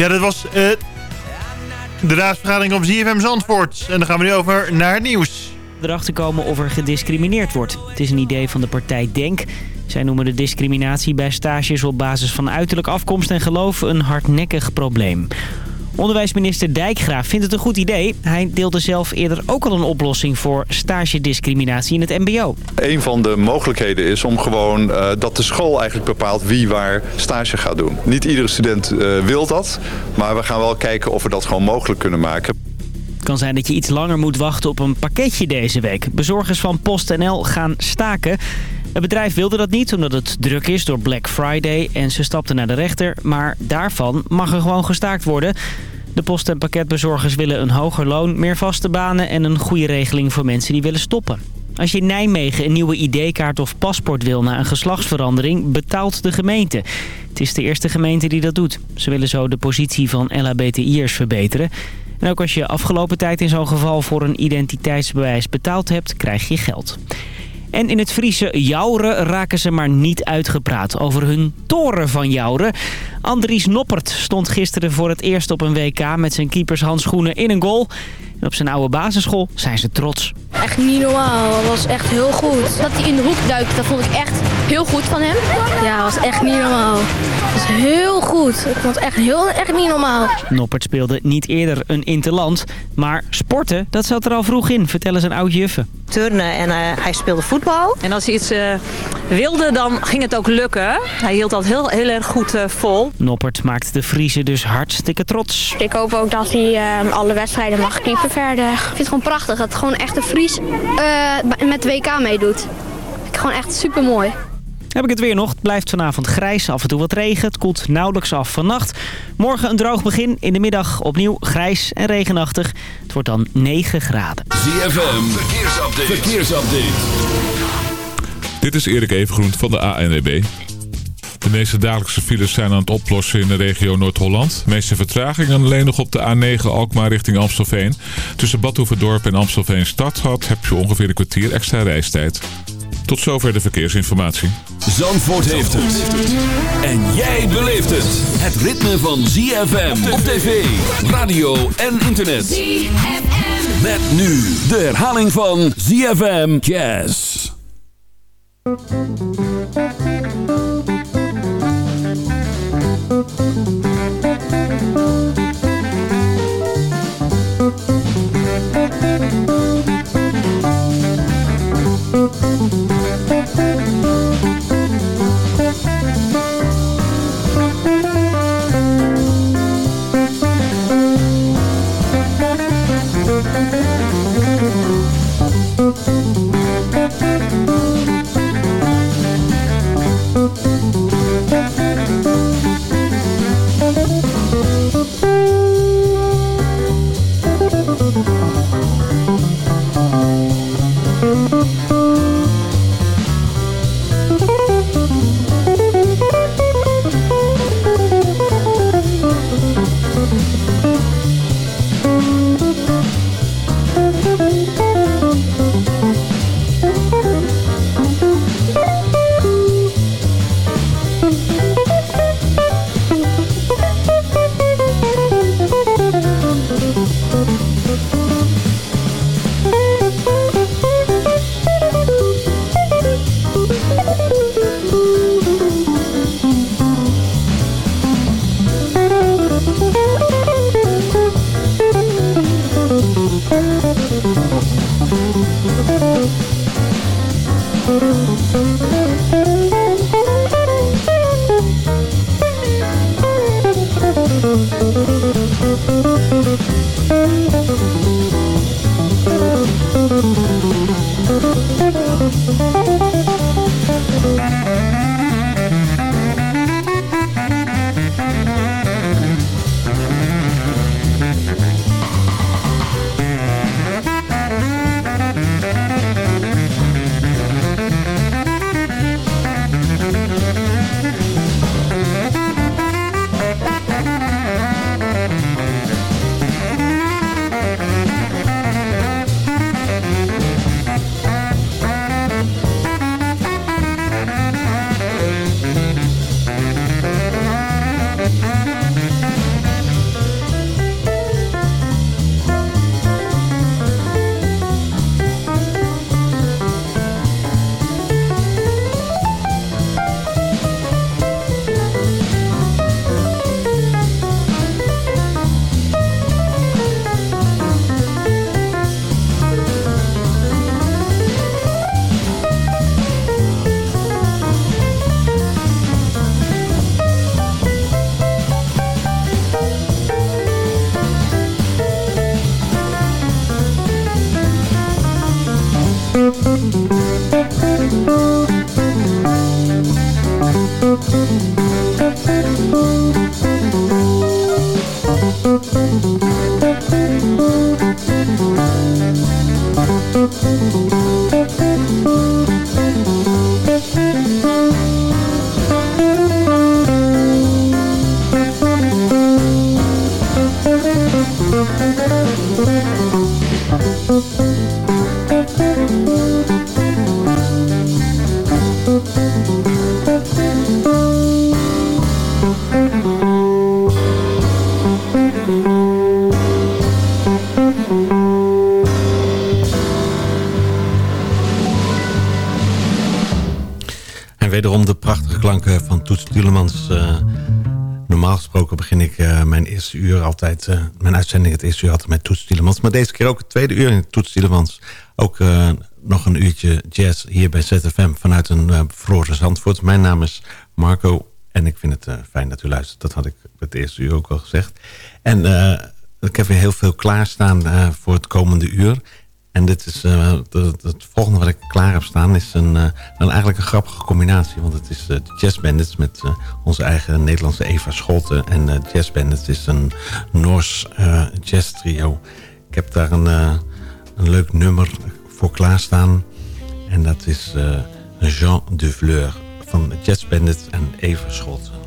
Ja, dat was uh, de raadsvergadering op ZFM Zandvoort. En dan gaan we nu over naar het nieuws. Erachter komen of er gediscrimineerd wordt. Het is een idee van de partij DENK. Zij noemen de discriminatie bij stages op basis van uiterlijk afkomst en geloof een hardnekkig probleem. Onderwijsminister Dijkgraaf vindt het een goed idee. Hij deelde zelf eerder ook al een oplossing voor stagediscriminatie in het mbo. Een van de mogelijkheden is om gewoon uh, dat de school eigenlijk bepaalt wie waar stage gaat doen. Niet iedere student uh, wil dat, maar we gaan wel kijken of we dat gewoon mogelijk kunnen maken. Het kan zijn dat je iets langer moet wachten op een pakketje deze week. Bezorgers van PostNL gaan staken. Het bedrijf wilde dat niet omdat het druk is door Black Friday en ze stapten naar de rechter. Maar daarvan mag er gewoon gestaakt worden. De post- en pakketbezorgers willen een hoger loon, meer vaste banen en een goede regeling voor mensen die willen stoppen. Als je in Nijmegen een nieuwe ID-kaart of paspoort wil na een geslachtsverandering, betaalt de gemeente. Het is de eerste gemeente die dat doet. Ze willen zo de positie van LHBTI'ers verbeteren. En ook als je afgelopen tijd in zo'n geval voor een identiteitsbewijs betaald hebt, krijg je geld. En in het Friese Jouren raken ze maar niet uitgepraat over hun toren van Jouren. Andries Noppert stond gisteren voor het eerst op een WK met zijn keepershandschoenen in een goal. En op zijn oude basisschool zijn ze trots. Echt niet normaal. Dat was echt heel goed. Dat hij in de hoek duikt, dat vond ik echt heel goed van hem. Ja, dat was echt niet normaal. Dat was heel goed. Ik vond het echt, heel, echt niet normaal. Noppert speelde niet eerder een interland. Maar sporten, dat zat er al vroeg in, vertellen zijn oud-juffen. Turnen en uh, hij speelde voetbal. En als hij iets uh, wilde, dan ging het ook lukken. Hij hield dat heel, heel erg goed uh, vol. Noppert maakt de Friese dus hartstikke trots. Ik hoop ook dat hij alle wedstrijden mag keepen verder. Ik vind het gewoon prachtig dat het gewoon echt een Fries met WK meedoet. Ik gewoon echt super mooi. Heb ik het weer nog. Het blijft vanavond grijs, af en toe wat regen. Het koelt nauwelijks af vannacht. Morgen een droog begin. In de middag opnieuw grijs en regenachtig. Het wordt dan 9 graden. ZFM, verkeersupdate. verkeersupdate. Dit is Erik Evengroen van de ANWB. De meeste dagelijkse files zijn aan het oplossen in de regio Noord-Holland. De meeste vertragingen alleen nog op de A9 Alkmaar richting Amstelveen. Tussen Badhoevedorp en Amstelveen Stadshad heb je ongeveer een kwartier extra reistijd. Tot zover de verkeersinformatie. Zandvoort heeft het. En jij beleeft het. Het ritme van ZFM op tv, radio en internet. ZFM. Met nu de herhaling van ZFM Jazz. En eerste uur altijd... Uh, mijn uitzending het eerste uur altijd met Toets. Maar deze keer ook het tweede uur in Toets Tielemans. Ook nog een uurtje jazz hier bij ZFM vanuit een uh, Zandvoort. Mijn naam is Marco en ik vind het fijn dat u luistert. Dat had ik het eerste uur ook al gezegd. En ik heb weer heel veel klaarstaan voor het komende uur... En dit is, uh, het, volgende wat ik klaar heb staan is een, een eigenlijk een grappige combinatie. Want het is uh, Jazz Bandits met onze eigen Nederlandse Eva Scholten. En Jazz Bandits is een Noors jazz trio. Ik heb daar een, een leuk nummer voor klaarstaan. En dat is Jean de Fleur van Jazz Bandits en Eva Scholten.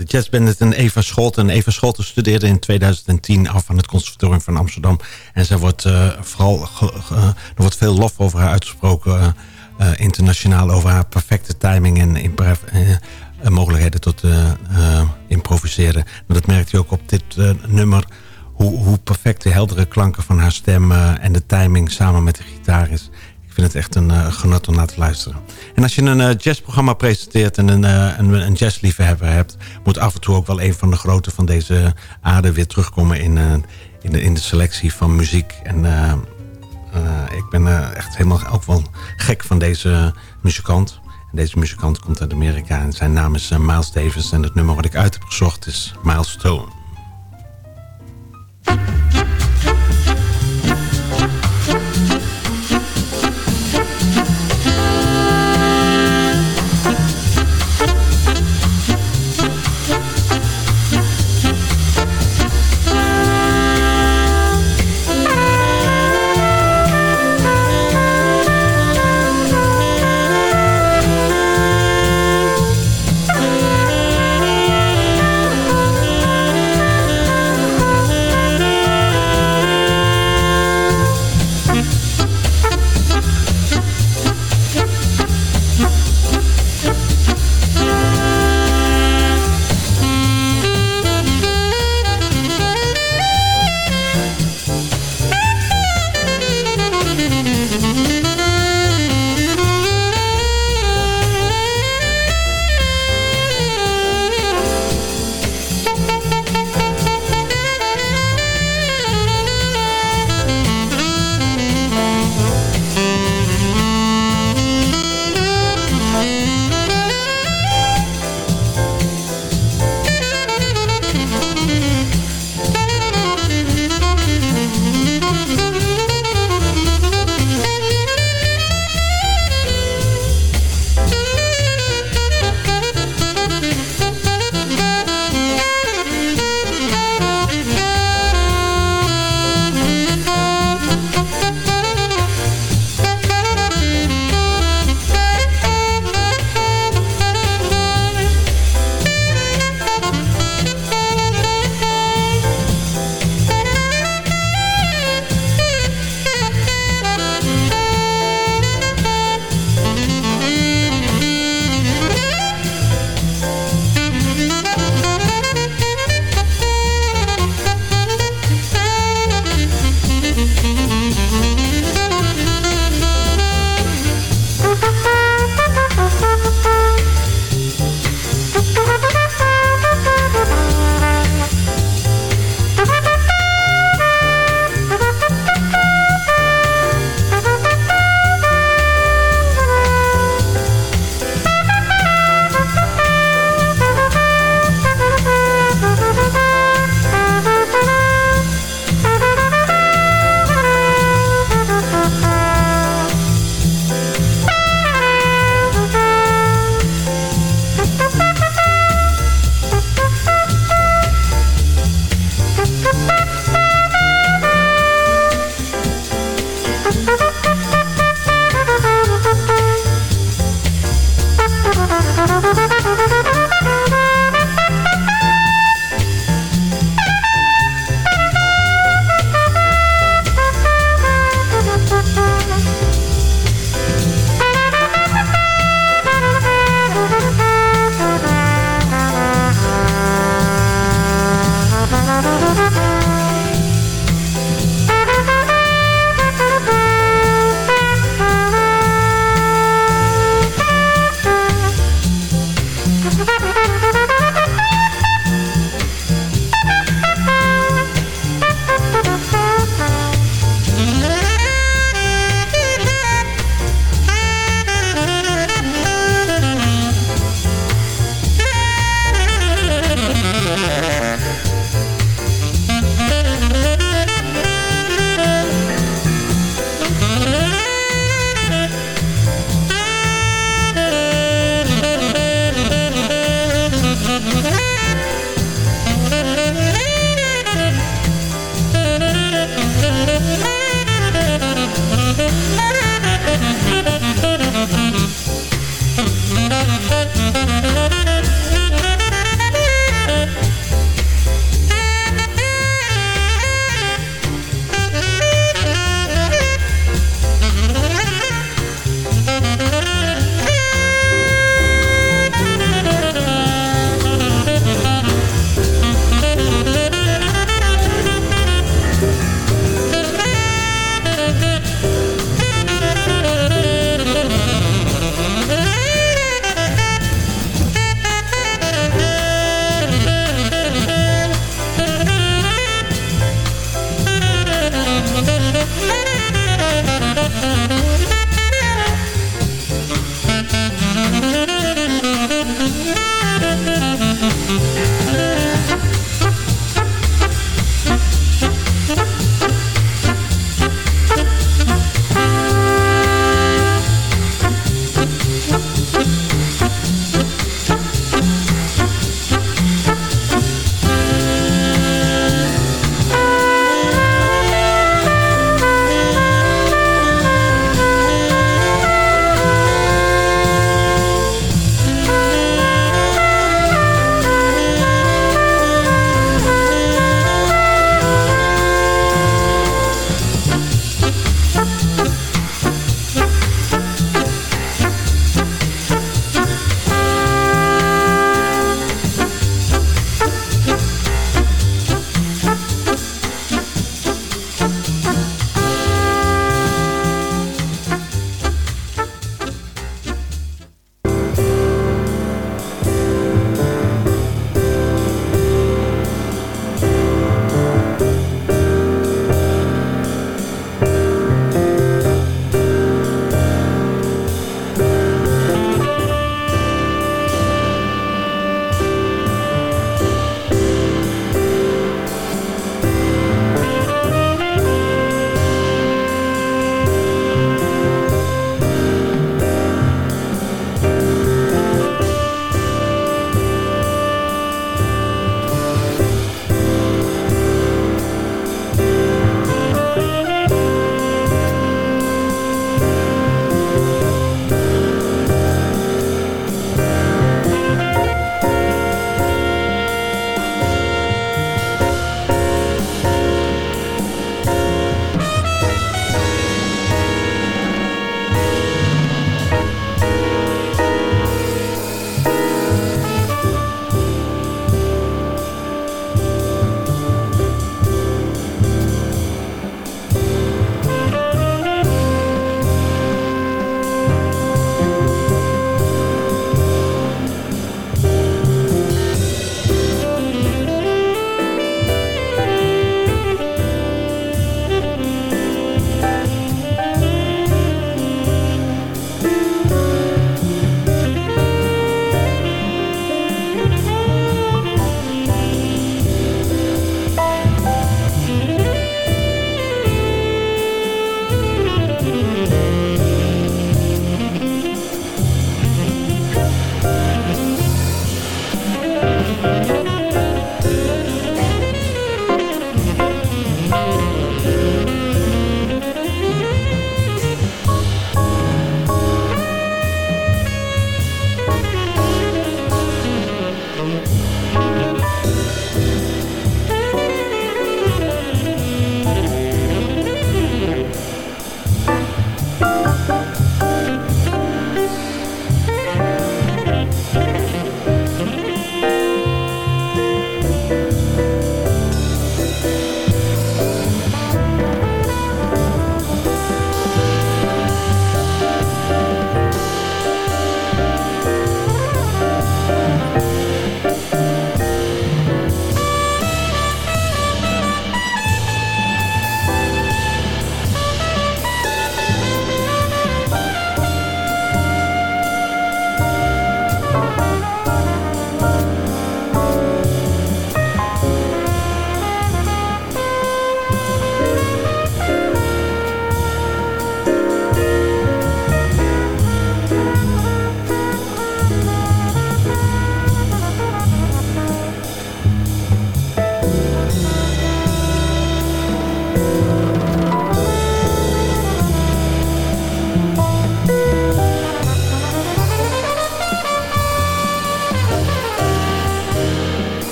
De jazzband en Eva Scholten. En Eva Scholten studeerde in 2010 af aan het Conservatorium van Amsterdam. En zij wordt uh, vooral, er wordt veel lof over haar uitgesproken... internationaal over haar perfecte timing en mogelijkheden tot improviseren. Dat merkt je ook op dit nummer hoe, hoe perfect de heldere klanken van haar stem en de timing samen met de gitaar is. Ik vind het echt een uh, genot om naar te luisteren. En als je een uh, jazzprogramma presenteert en een, uh, een, een jazzliefhebber hebt... moet af en toe ook wel een van de grote van deze aarde weer terugkomen in, in, de, in de selectie van muziek. En ik ben echt helemaal ook wel gek van deze muzikant. Deze muzikant komt uit Amerika en zijn naam is Miles Davis. En het nummer wat ik uit heb gezocht is Milestone.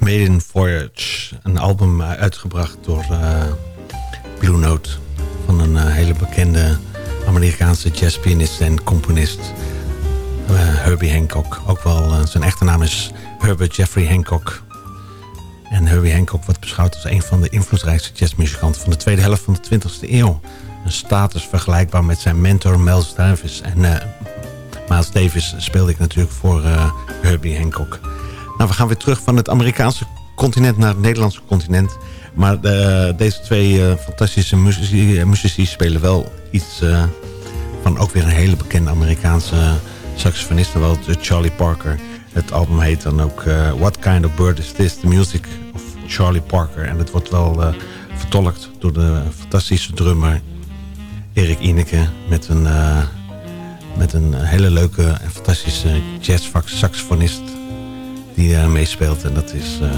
Maiden Voyage. Een album uitgebracht door Blue Note. Van een hele bekende Amerikaanse jazzpianist en componist. Herbie Hancock. Ook wel, zijn echte naam is Herbert Jeffrey Hancock. En Herbie Hancock wordt beschouwd als een van de invloedrijkste jazzmuzikanten van de tweede helft van de 20e eeuw. Een status vergelijkbaar met zijn mentor Miles Davis. En uh, Miles Davis speelde ik natuurlijk voor uh, Herbie Hancock. Nou, we gaan weer terug van het Amerikaanse continent naar het Nederlandse continent. Maar uh, deze twee fantastische muzici, muzici, spelen wel iets van ook weer een hele bekende Amerikaanse saxofonist. Wel Charlie Parker. Het album heet dan ook What Kind of Bird Is This? The Music of Charlie Parker. En het wordt wel vertolkt door de fantastische drummer Erik Ineke met een, uh, met een hele leuke en fantastische jazz-saxofonist die meespeelt. En dat is uh,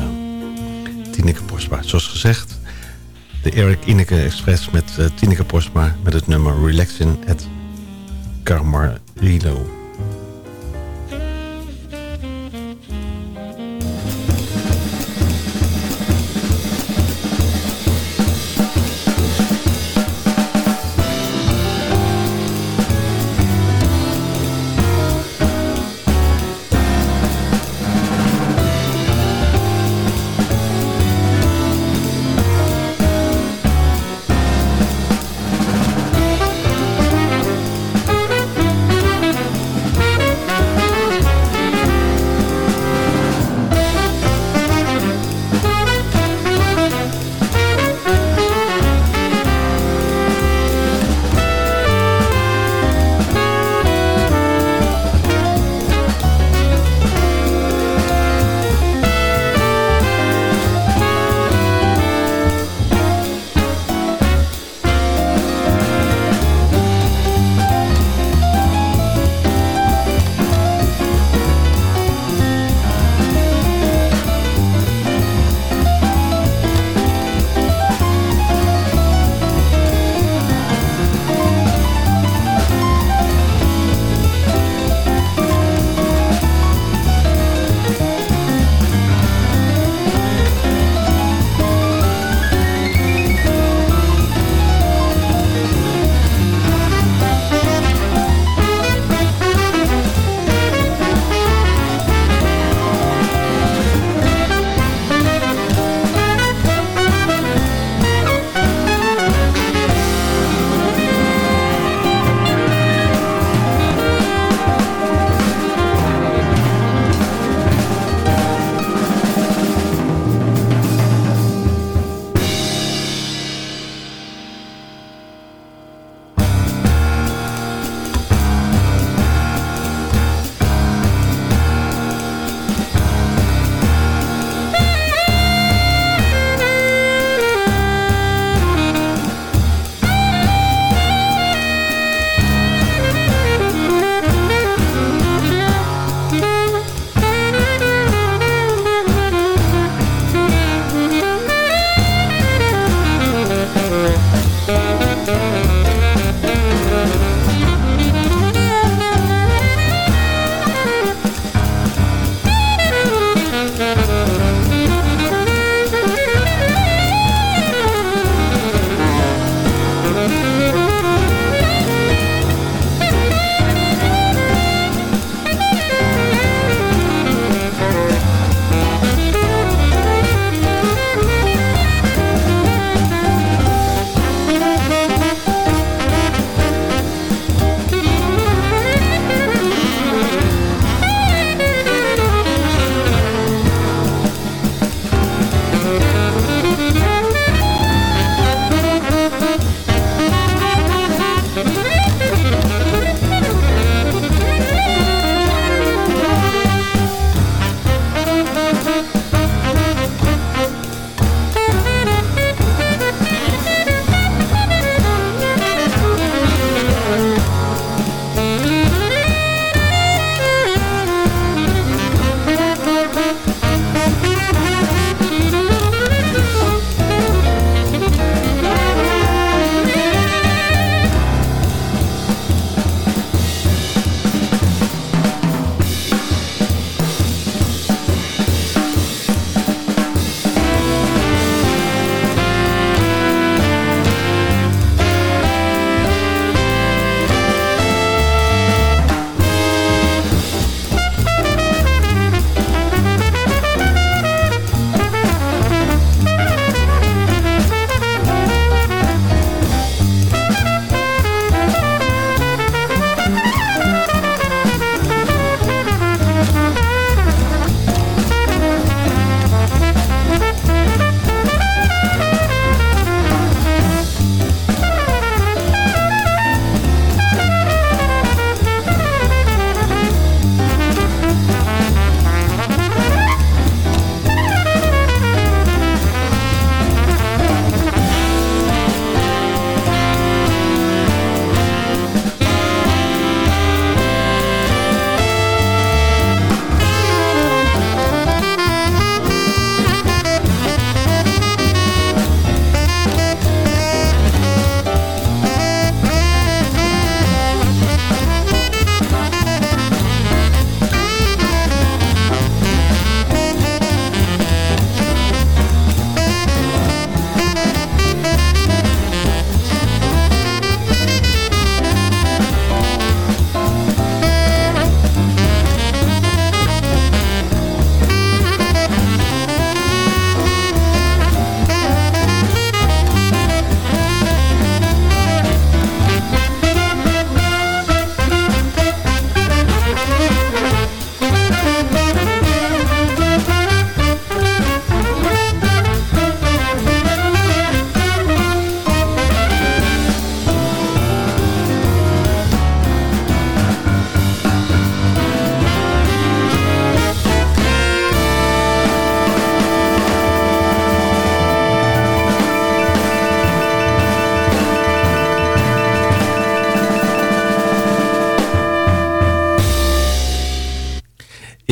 Tineke Postma. Zoals gezegd, de Erik Ineke Express met uh, Tineke Postma met het nummer Relaxing at Carmarillo.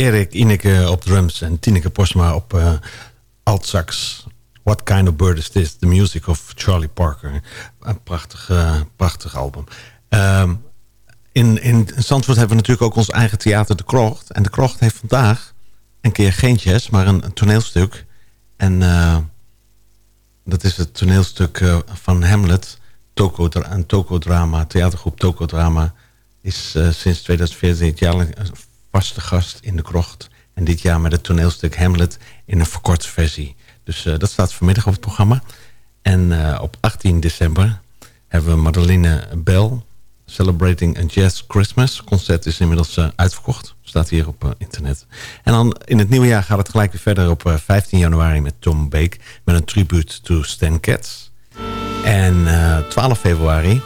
Erik Ineke op drums en Tineke Posma op uh, altsax. What Kind of Bird Is This? The Music of Charlie Parker. Een prachtig, uh, prachtig album. Um, in, in Zandvoort hebben we natuurlijk ook ons eigen theater De Krocht. En De Krocht heeft vandaag een keer geen jazz, maar een, toneelstuk. En uh, dat is het toneelstuk van Hamlet. Toko, een tokodrama, theatergroep Tokodrama... is sinds 2014 jaarlijks een vaste gast in De Krocht. En dit jaar met het toneelstuk Hamlet in een verkorte versie. Dus dat staat vanmiddag op het programma. En op 18 december hebben we Madeline Bell Celebrating a Jazz Christmas. concert is inmiddels uh, uitverkocht. Staat hier op internet. En dan in het nieuwe jaar gaat het gelijk weer verder op uh, 15 januari met Tom Bake. Met een tribute to Stan Katz. En 12 februari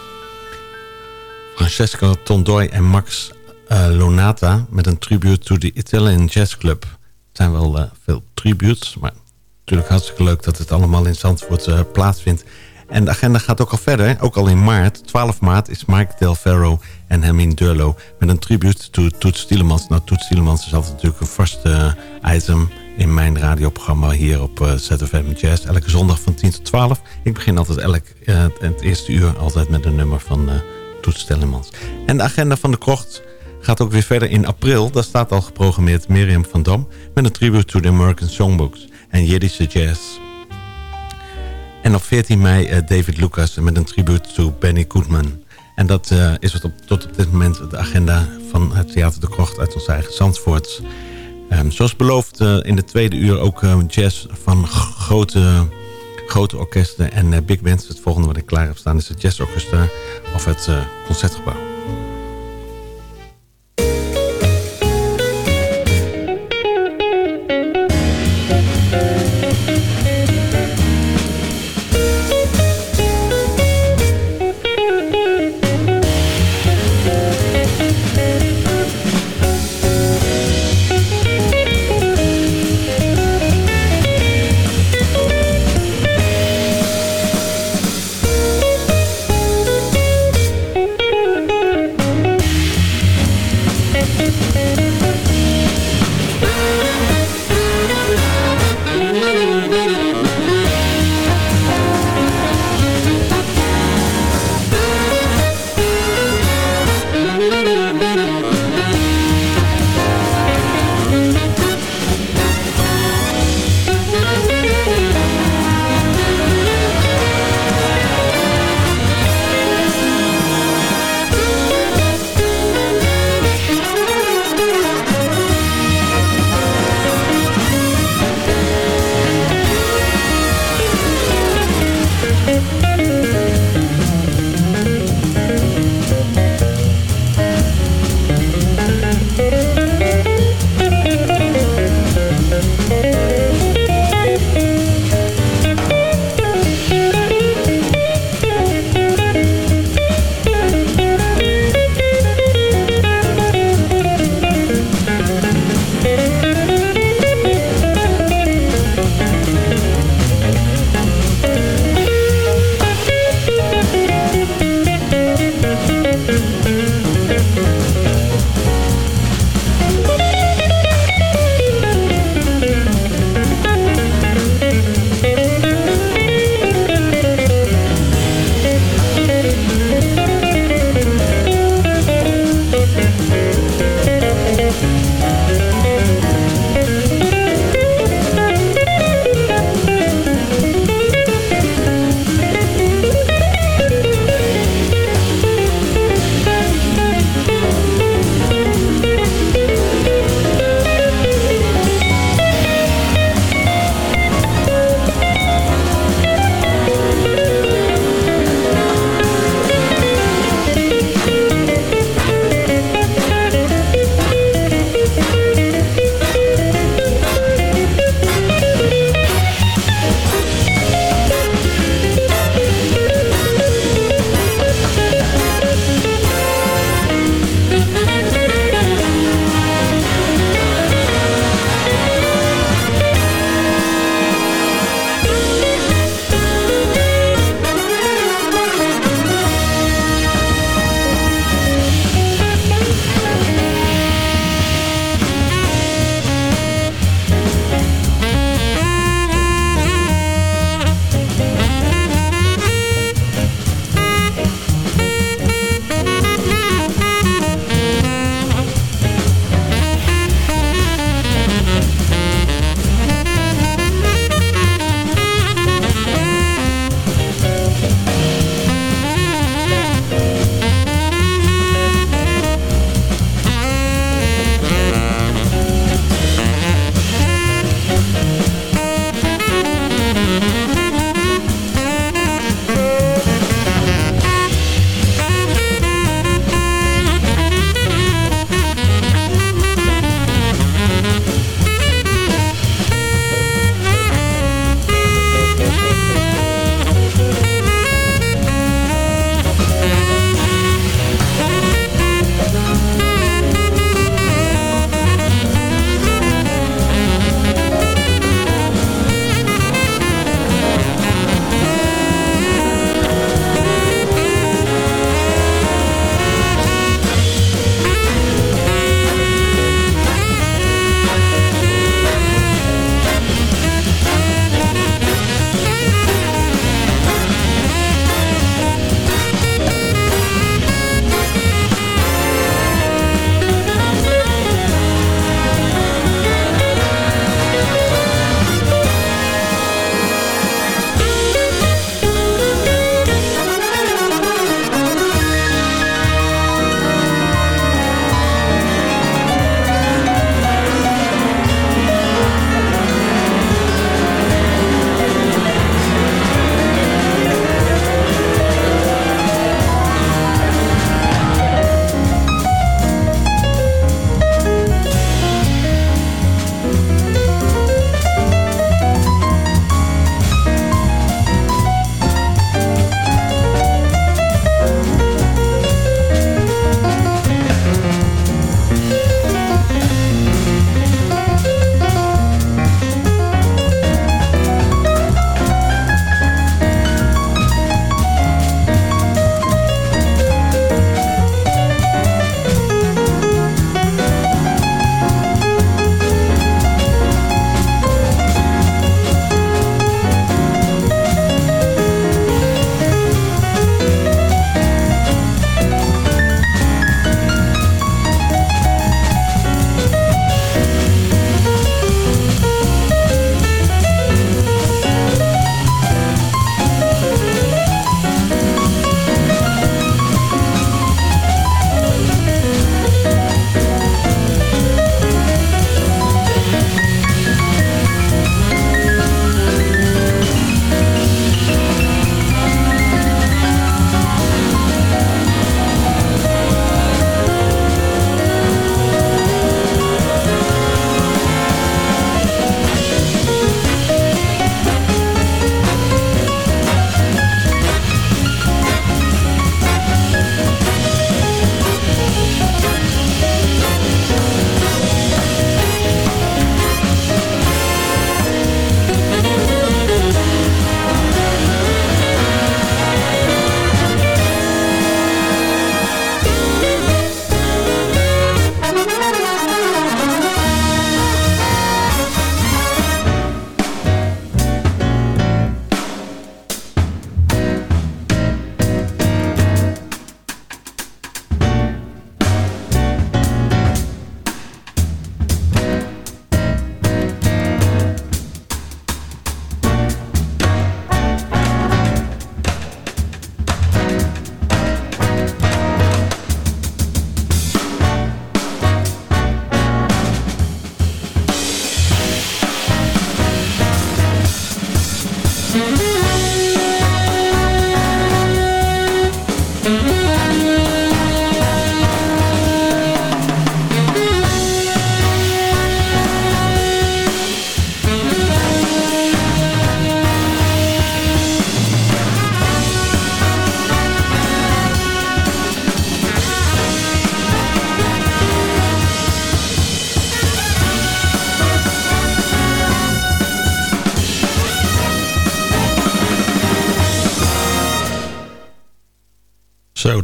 Francesco Tondoi en Max Lonata met een tribute to the Italian Jazz Club. Het zijn wel veel tributes, maar natuurlijk hartstikke leuk dat het allemaal in Zandvoort plaatsvindt. En de agenda gaat ook al verder. Ook al in maart, 12 maart, is Mike Del Ferro en Hermine Durlo... met een tribute to Toets Tielemans. Nou, Toets Tielemans is altijd natuurlijk een vaste item... in mijn radioprogramma hier op ZFM Jazz. Elke zondag van 10 tot 12. Ik begin altijd elk, het eerste uur altijd met een nummer van Toets Tielemans. En de agenda van de krocht gaat ook weer verder in april. Daar staat al geprogrammeerd Miriam van Dam... met een tribute to the American Songbooks en Jiddische Jazz... En op 14 mei uh, David Lucas met een tribute to Benny Goodman. En dat uh, is wat op, tot op dit moment de agenda van het Theater de Krocht uit ons eigen Zandvoort. Um, zoals beloofd uh, in de tweede uur ook jazz van grote, grote orkesten en big bands. Het volgende wat ik klaar heb staan is het jazzorchestra of het Concertgebouw.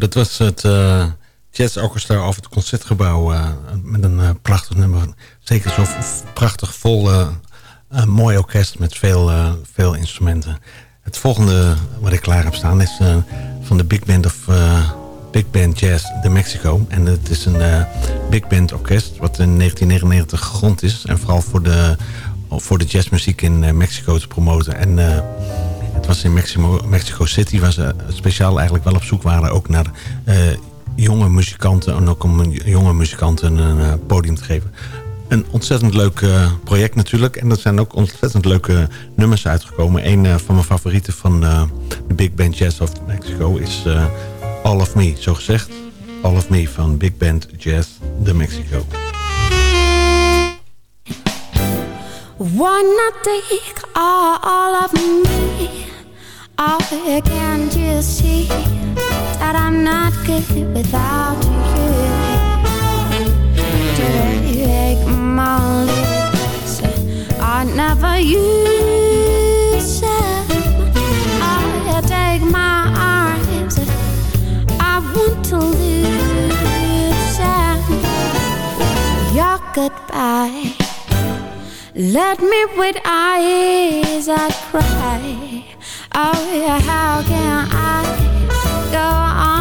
Dat was het uh, Jazz Orchestra over het Concertgebouw. Uh, met een uh, prachtig nummer. Zeker zo prachtig vol, mooi orkest met veel, veel instrumenten. Het volgende wat ik klaar heb staan is van de Big Band of Big Band Jazz de Mexico. En het is een big band orkest wat in 1999 gegrond is. En vooral voor de, voor de jazzmuziek in Mexico te promoten. En het was in Mexico, Mexico City, waar ze speciaal eigenlijk wel op zoek waren... ook naar uh, jonge muzikanten en ook om jonge muzikanten een uh, podium te geven. Een ontzettend leuk uh, project natuurlijk. En er zijn ook ontzettend leuke nummers uitgekomen. Een van mijn favorieten van de Big Band Jazz of Mexico is All of Me, zo gezegd. All of Me van Big Band Jazz de Mexico. Not take all of me? I can't you see that I'm not good without you? Take my lips, I never use them. I take my arms, I want to lose them. Your goodbye. Let me with eyes that cry Oh yeah, how can I go on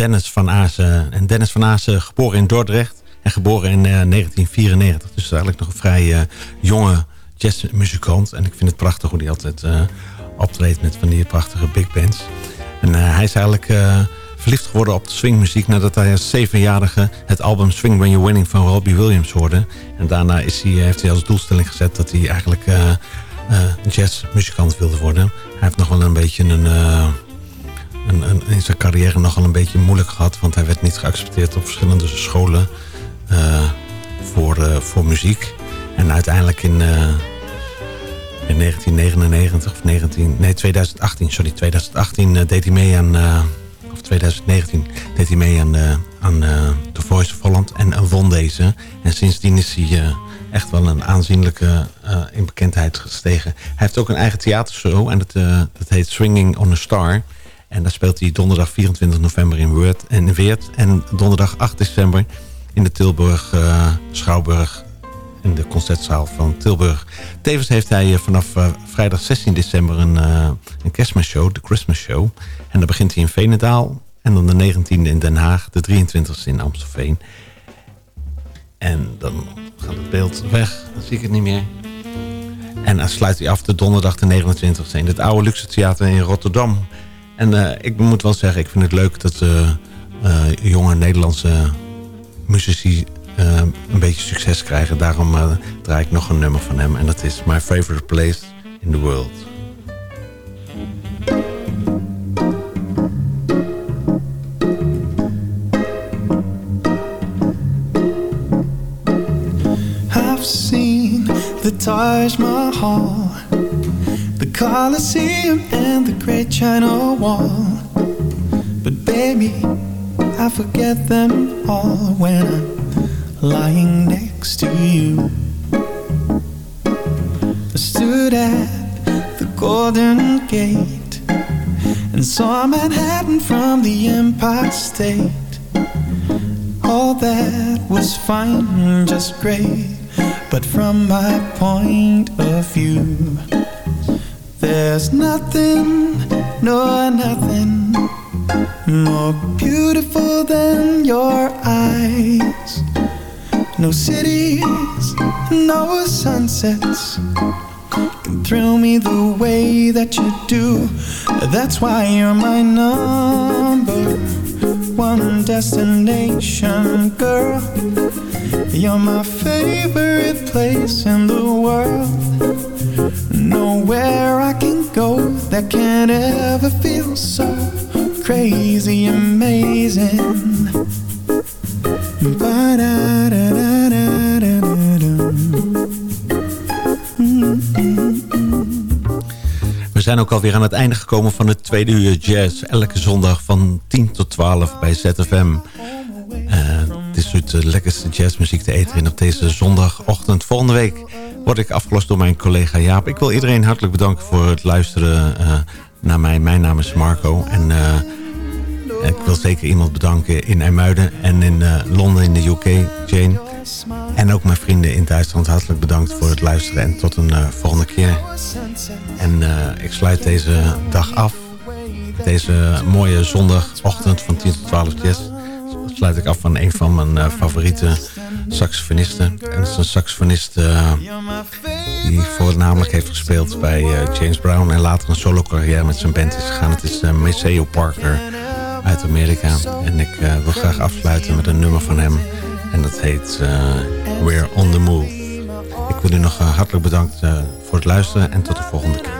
Dennis van Azen. En Dennis van Azen, geboren in Dordrecht en geboren in eh, 1994. Dus eigenlijk nog een vrij eh, jonge jazzmuzikant. En ik vind het prachtig hoe hij altijd eh, optreedt met van die prachtige big bands. En hij is eigenlijk verliefd geworden op swingmuziek... nadat hij als zevenjarige het album Swing When You're Winning van Robbie Williams hoorde. En daarna is hij, heeft hij als doelstelling gezet dat hij eigenlijk uh, uh, jazzmuzikant wilde worden. Hij heeft nog wel een beetje een een, in zijn carrière nogal een beetje moeilijk gehad. Want hij werd niet geaccepteerd op verschillende scholen eh, voor, eh, voor muziek. En uiteindelijk in, eh, in 1999 of 19, nee, 2018, sorry, 2018 deed hij mee aan, of 2019 deed hij mee aan, aan The Voice of Holland en won deze. En sindsdien is hij echt wel een aanzienlijke in bekendheid gestegen. Hij heeft ook een eigen theatershow en dat, dat heet Swinging on a Star. En daar speelt hij donderdag 24 november in, Weert, in Weert. En donderdag 8 december in de Tilburg uh, Schouwburg. In de concertzaal van Tilburg. Tevens heeft hij vanaf uh, vrijdag 16 december een, uh, een de Christmas Show. En dan begint hij in Venendaal. En dan de 19e in Den Haag, de 23e in Amstelveen. En dan gaat het beeld weg, dan zie ik het niet meer. En dan sluit hij af de donderdag de 29e in het oude Luxe Theater in Rotterdam. En uh, ik moet wel zeggen, ik vind het leuk dat uh, uh, jonge Nederlandse muzici een beetje succes krijgen. Daarom draai ik nog een nummer van hem. En dat is My Favorite Place in the World. I've seen the Taj Mahal, Colosseum, and the Great China Wall. But baby, I forget them all when I'm lying next to you. I stood at the Golden Gate and saw Manhattan from the Empire State. All that was fine, just great. But from my point of view, there's nothing, no, nothing more beautiful than your eyes. No cities, no sunsets can thrill me the way that you do. That's why you're my number one destination, girl. You're my favorite place in the world. Nowhere I can go that can ever feel so crazy amazing. We zijn ook alweer aan het einde gekomen van het tweede uur jazz. Elke zondag van 10 tot 12 bij ZFM. Uh, het is de lekkerste jazzmuziek te eten in op deze zondagochtend. Volgende week word ik afgelost door mijn collega Jaap. Ik wil iedereen hartelijk bedanken voor het luisteren uh, naar mij. Mijn naam is Marco. En uh, ik wil zeker iemand bedanken in IJmuiden en in Londen in de UK, Jane. En ook mijn vrienden in Duitsland hartelijk bedankt voor het luisteren. En tot een volgende keer. En ik sluit deze dag af. Deze mooie zondagochtend van 10 tot 12 jazz sluit ik af van een van mijn favoriete saxofonisten. En is een saxofonist uh, die voornamelijk heeft gespeeld bij uh, James Brown... en later een solo carrière met zijn band is gegaan. Het is Maceo Parker uit Amerika. En ik wil graag afsluiten met een nummer van hem. En dat heet We're on the Move. Ik wil u nog hartelijk bedankt voor het luisteren en tot de volgende keer.